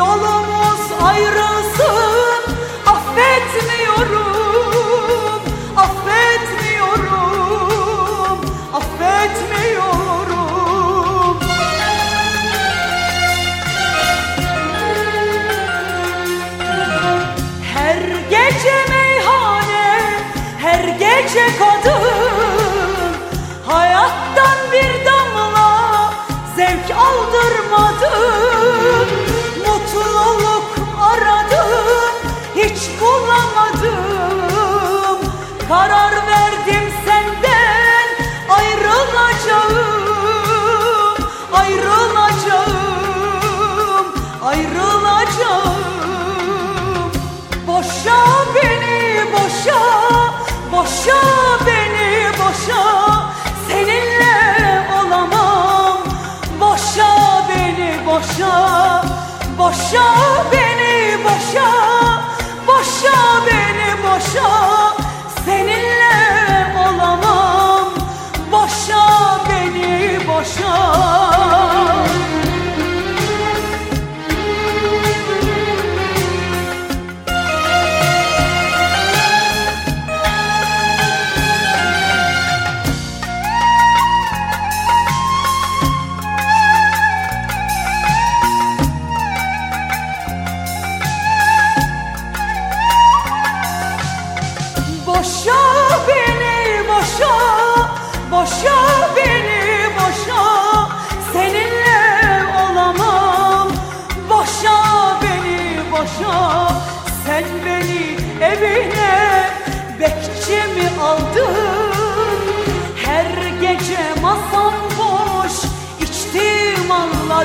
Yolumuz ayrılsın affetmiyorum Affetmiyorum Affetmiyorum. Her gece meyhane, her gece kadın. Hayattan bir damla zevk aldırmadım Mutluluk aradım, hiç bulamadım Karar verdim boşa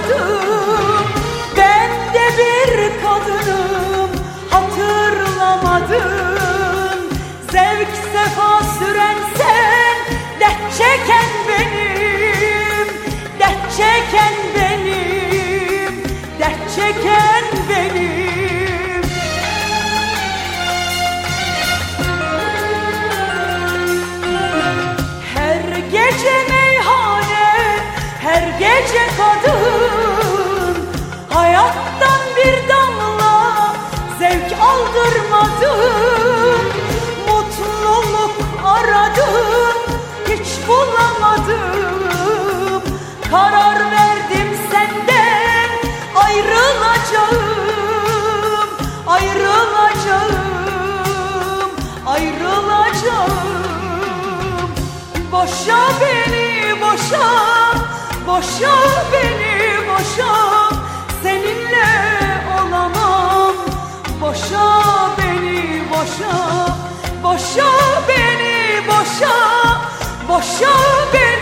anladım Ben de bir kadınım, hatırlamadın Zevk sefa süren sen Dert çeken benim. Dert çeken benim Dert çeken benim. Her gece meyhane Her gece kadın Mutluluk aradım Hiç bulamadım. Karar verdim senden Ayrılacağım Ayrılacağım Ayrılacağım. Boşa beni boşa Boşa beni boşa Boşa beni boşa Boşa beni